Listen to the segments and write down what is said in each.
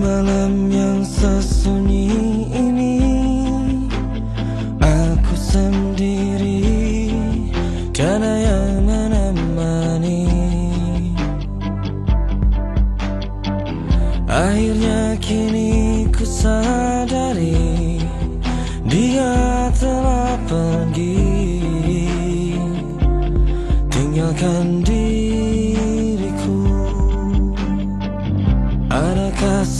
malam yang sesunyi ini. Aku sendiri Tiada yang menemani. Akhirnya kini ku sadari Dia telah pergi. Tinggalkan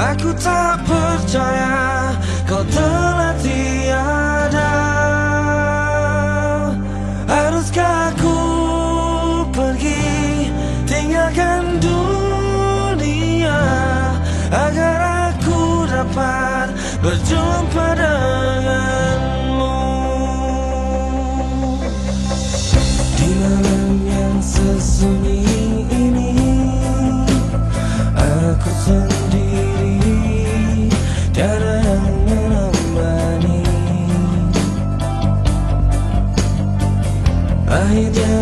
Aku tak percaya kau telah tiada. Haruskah aku pergi? Tinggalkan dunia Agar aku dapat berjumpa denganmu. Di malam yang sesunyi